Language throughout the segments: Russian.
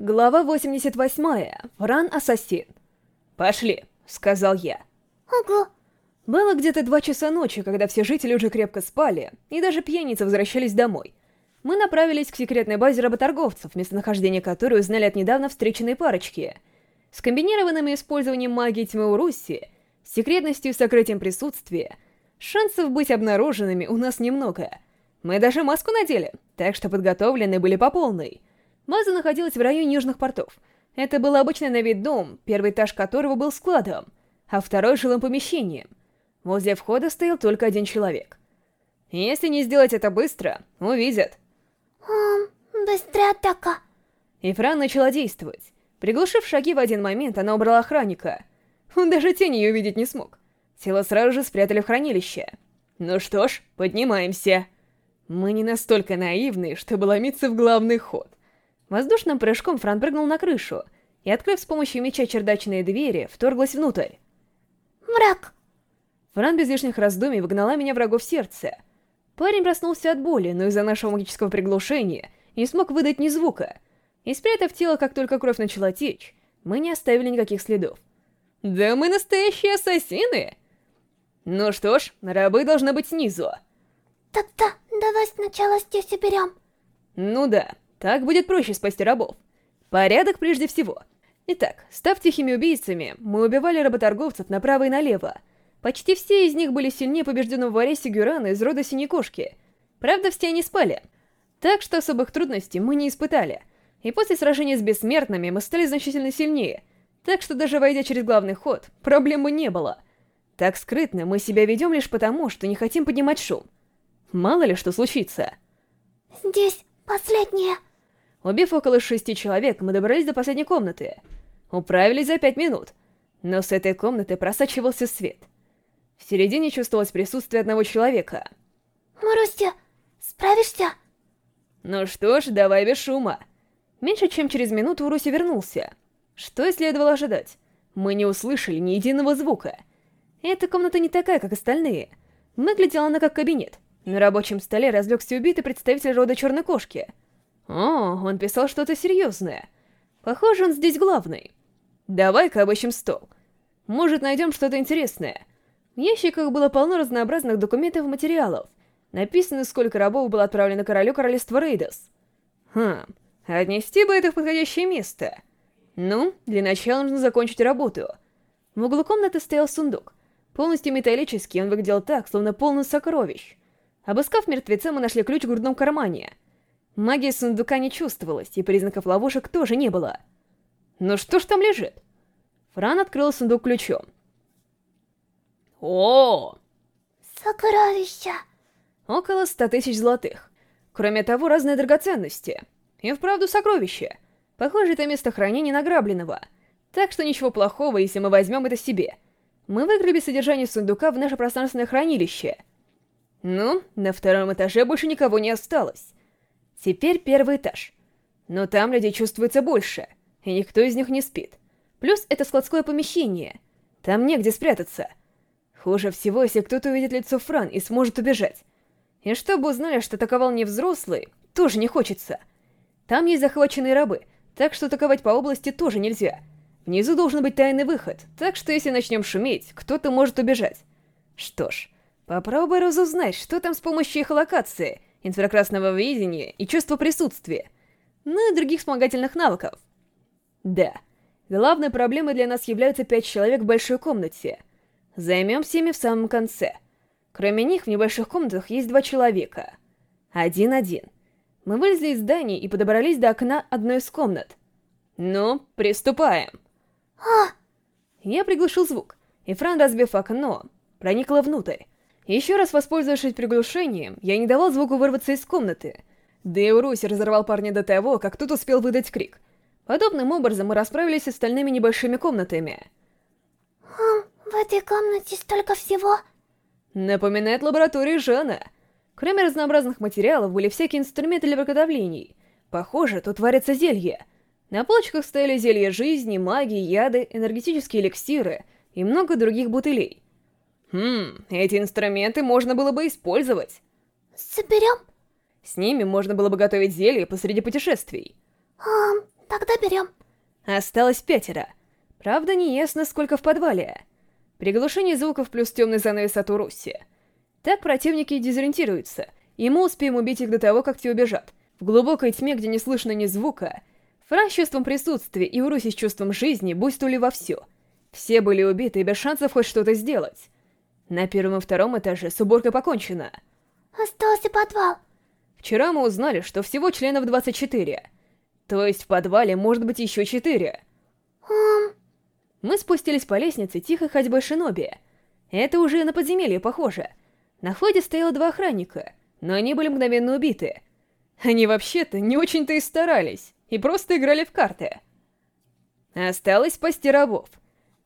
Глава 88. Фран Ассасин. «Пошли», — сказал я. Ого. Было где-то два часа ночи, когда все жители уже крепко спали, и даже пьяницы возвращались домой. Мы направились к секретной базе работорговцев, местонахождение которой узнали от недавно встреченной парочки. С комбинированным использованием магии тьмы у Руси, секретностью и сокрытием присутствия, шансов быть обнаруженными у нас немного. Мы даже маску надели, так что подготовлены были по полной. База находилась в районе южных портов. Это был обычный на вид дом, первый этаж которого был складом, а второй — жилым помещением. Возле входа стоял только один человек. Если не сделать это быстро, увидят. Эм, быстрая атака. И Фран начала действовать. Приглушив шаги в один момент, она убрала охранника. Он даже тени ее увидеть не смог. Тело сразу же спрятали в хранилище. Ну что ж, поднимаемся. Мы не настолько наивны, чтобы ломиться в главный ход. Воздушным прыжком Фран прыгнул на крышу и, открыв с помощью меча чердачные двери, вторглась внутрь. Враг. Фран без лишних раздумий выгнала меня врагов сердца. Парень проснулся от боли, но из-за нашего магического приглушения не смог выдать ни звука. И спрятав тело, как только кровь начала течь, мы не оставили никаких следов. «Да мы настоящие ассасины!» «Ну что ж, рабы должны быть снизу». Тогда давай сначала здесь уберем. «Ну да, так будет проще спасти рабов. Порядок прежде всего. Итак, став тихими убийцами, мы убивали работорговцев направо и налево. Почти все из них были сильнее побежденного в аресте Гюрана из рода Синей Кошки. Правда, все они спали. Так что особых трудностей мы не испытали. И после сражения с бессмертными мы стали значительно сильнее. Так что даже войдя через главный ход, проблемы не было. Так скрытно мы себя ведем лишь потому, что не хотим поднимать шум. Мало ли что случится. Здесь последняя. Убив около шести человек, мы добрались до последней комнаты. Управились за пять минут. Но с этой комнаты просачивался свет. В середине чувствовалось присутствие одного человека. Маруся, справишься? Ну что ж, давай без шума. Меньше чем через минуту Уруси вернулся. Что и следовало ожидать. Мы не услышали ни единого звука. Эта комната не такая, как остальные. Выглядела она как кабинет. На рабочем столе разлегся убитый представитель рода Черной Кошки. О, он писал что-то серьезное. Похоже, он здесь главный. Давай-ка обыщем стол. Может, найдем что-то интересное. В ящиках было полно разнообразных документов и материалов. Написано, сколько рабов было отправлено королю королевства Рейдос. Хм, отнести бы это в подходящее место. Ну, для начала нужно закончить работу. В углу комнаты стоял сундук. Полностью металлический, он выглядел так, словно полный сокровищ. Обыскав мертвеца, мы нашли ключ в грудном кармане. Магия сундука не чувствовалась, и признаков ловушек тоже не было. Ну что ж там лежит? Фран открыл сундук ключом. О! Сокровища. Около ста тысяч золотых. Кроме того, разные драгоценности. И вправду сокровища. Похоже, это место хранения награбленного. Так что ничего плохого, если мы возьмем это себе. Мы выгребли содержание сундука в наше пространственное хранилище. Ну, на втором этаже больше никого не осталось. Теперь первый этаж. Но там людей чувствуется больше, и никто из них не спит. Плюс это складское помещение. Там негде спрятаться. Хуже всего, если кто-то увидит лицо Фран и сможет убежать. И чтобы узнали, что атаковал не взрослый, тоже не хочется. Там есть захваченные рабы, так что атаковать по области тоже нельзя. Внизу должен быть тайный выход, так что если начнем шуметь, кто-то может убежать. Что ж, попробуй разузнать, что там с помощью их локации, инфракрасного видения и чувства присутствия, ну и других вспомогательных навыков. Да, главной проблемой для нас являются пять человек в большой комнате. Займемся ими в самом конце. Кроме них, в небольших комнатах есть два человека. Один-один. Мы вылезли из здания и подобрались до окна одной из комнат. Ну, приступаем. А, Я приглушил звук, и Фран, разбив окно, проникла внутрь. Еще раз воспользовавшись приглушением, я не давал звуку вырваться из комнаты. Да и Уруси разорвал парня до того, как тот успел выдать крик. Подобным образом мы расправились с остальными небольшими комнатами. хм, в этой комнате столько всего. Напоминает лабораторию Жана. Кроме разнообразных материалов, были всякие инструменты для приготовлений. Похоже, тут варятся зелья. На полочках стояли зелья жизни, магии, яды, энергетические эликсиры и много других бутылей. Хм, эти инструменты можно было бы использовать. Соберем? С ними можно было бы готовить зелья посреди путешествий. Ам, Тогда берем. Осталось пятеро. Правда, не ясно, сколько в подвале. Приглушение звуков плюс темный занавес от Уруси. Так противники дезориентируются, и мы успеем убить их до того, как те убежат. В глубокой тьме, где не слышно ни звука, Фран с чувством присутствия и Уруси с чувством жизни буйствовали вовсю. Все были убиты и без шансов хоть что-то сделать. На первом и втором этаже с уборкой покончено. Остался подвал. Вчера мы узнали, что всего членов 24. То есть в подвале может быть еще 4. Um, Мы спустились по лестнице тихой ходьбой Шиноби. Это уже на подземелье похоже. На входе стояло два охранника, но они были мгновенно убиты. Они вообще-то не очень-то и старались, и просто играли в карты. Осталось спасти рабов.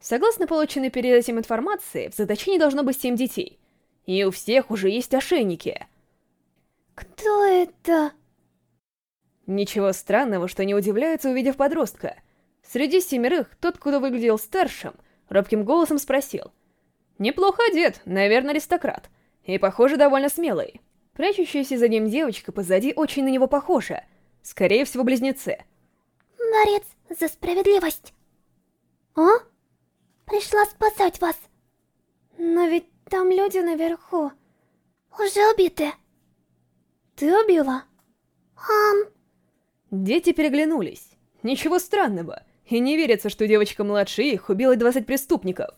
Согласно полученной перед этим информации, в заточении должно быть семь детей. И у всех уже есть ошейники. кто это? Ничего странного, что они удивляются, увидев подростка. Среди семерых, тот, кто выглядел старшим, робким голосом спросил. «Неплохо одет, наверное, аристократ. И, похоже, довольно смелый. Прячущаяся за ним девочка позади очень на него похожа. Скорее всего, близнецы. Борец за справедливость. А? Пришла спасать вас. Но ведь там люди наверху. Уже убиты. Ты убила? Ам, Дети переглянулись. Ничего странного. И не верится, что девочка младше их убила 20 преступников.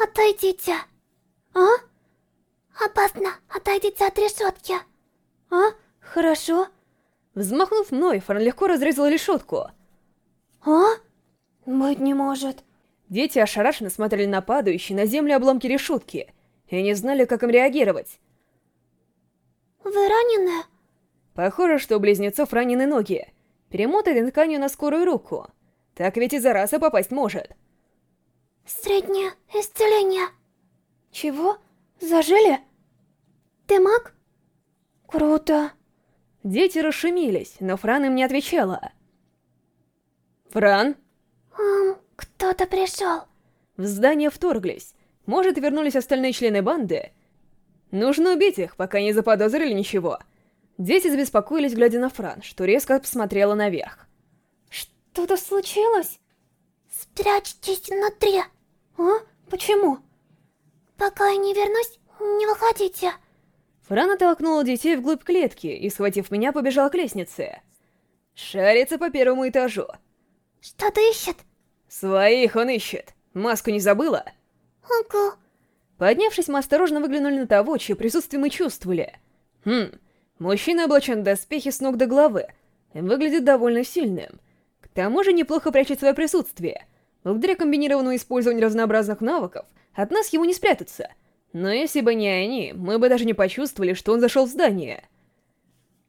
отойдите. А? Опасно, отойдите от решетки. А? Хорошо. Взмахнув мной, Фран легко разрезал решетку. А? Быть не может. Дети ошарашенно смотрели на падающие на землю обломки решетки и не знали, как им реагировать. Вы ранены? Похоже, что у близнецов ранены ноги. Перемотали тканью на скорую руку. Так ведь и зараза попасть может. Среднее исцеление. Чего? Зажили? Ты маг? Круто. Дети расшумелись, но Фран им не отвечала. «Фран?» Ам, кто-то пришел. В здание вторглись. Может, вернулись остальные члены банды? Нужно убить их, пока не заподозрили ничего. Дети забеспокоились, глядя на Фран, что резко посмотрела наверх. Что-то случилось? Спрячьтесь внутри. А? Почему? Пока я не вернусь, не выходите. Фран оттолкнула детей вглубь клетки и, схватив меня, побежала к лестнице. Шарится по первому этажу. Что-то ищет. Своих он ищет. Маску не забыла? Ого. Поднявшись, мы осторожно выглянули на того, чье присутствие мы чувствовали. Хм, мужчина облачен в доспехи с ног до головы. и Выглядит довольно сильным. К тому же неплохо прячет свое присутствие. Благодаря комбинированному использованию разнообразных навыков, от нас ему не спрятаться. Но если бы не они, мы бы даже не почувствовали, что он зашел в здание.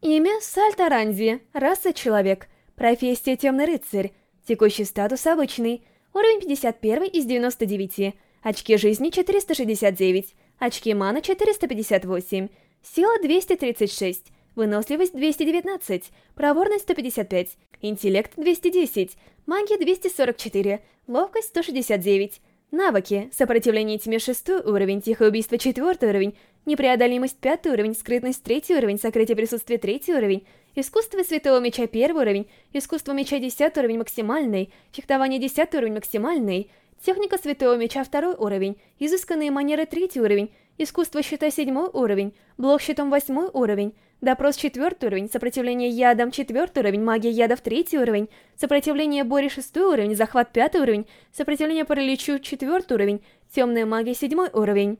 Имя Сальта Ранзи, раса человек, профессия темный рыцарь, текущий статус обычный, уровень 51 из 99, очки жизни 469, очки мана 458, сила 236, выносливость 219, проворность 155, интеллект 210, магия 244, ловкость 169, навыки, сопротивление тьме 6 уровень, тихое убийство 4 уровень, непреодолимость 5 уровень, скрытность 3 уровень, сокрытие присутствия 3 уровень, искусство святого меча 1 уровень, искусство меча 10 уровень максимальный, фехтование 10 уровень максимальный, техника святого меча 2 уровень, изысканные манеры 3 уровень, искусство щита 7 уровень, блок щитом 8 уровень, допрос 4 уровень, сопротивление ядом 4 уровень, магия ядов 3 уровень, сопротивление боре 6 уровень, захват 5 уровень, сопротивление параличу 4 уровень, темная магия 7 уровень.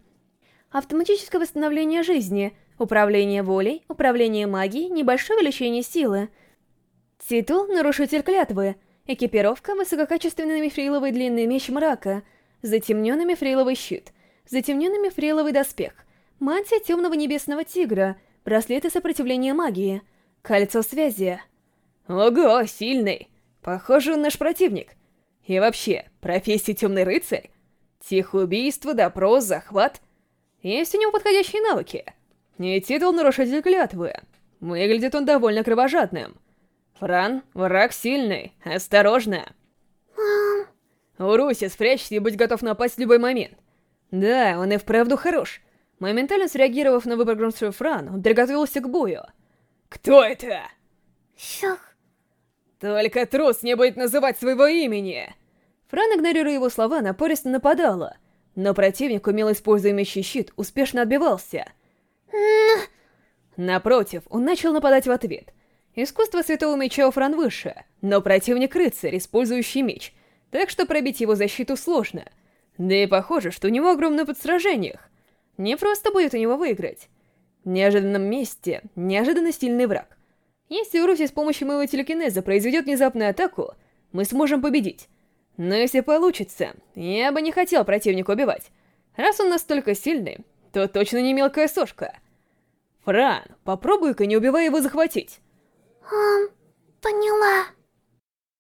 Автоматическое восстановление жизни, управление волей, управление магией, небольшое увеличение силы. Титул «Нарушитель клятвы», экипировка «Высококачественный мифриловый длинный меч мрака», затемненный мифриловый щит, затемненный мифриловый доспех, мантия темного небесного тигра, браслеты сопротивления магии, кольцо связи. Ого, сильный! Похоже, он наш противник. И вообще, профессия темный рыцарь? Тихое убийство, допрос, захват. Есть у него подходящие навыки. И титул нарушитель клятвы. Выглядит он довольно кровожадным. Фран, враг сильный, осторожно. Мам, Уруси, спрячься и будь готов напасть в любой момент. Да, он и вправду хорош. Моментально среагировав на выпрыгнувшую Фран, он приготовился к бою. Кто это? щах. Только трус не будет называть своего имени! Фран, игнорируя его слова, напористо нападала, но противник, умело используя меч щит, успешно отбивался. Напротив, он начал нападать в ответ. Искусство Святого Меча у Фран выше, но противник рыцарь, использующий меч, так что пробить его защиту сложно. Да и похоже, что у него огромный опыт. Не просто будет у него выиграть. В неожиданном месте неожиданно сильный враг. Если Уруси с помощью моего телекинеза произведет внезапную атаку, мы сможем победить. Но если получится, я бы не хотел противника убивать. Раз он настолько сильный, то точно не мелкая сошка. Фран, попробуй-ка не убивая его захватить. Um, поняла.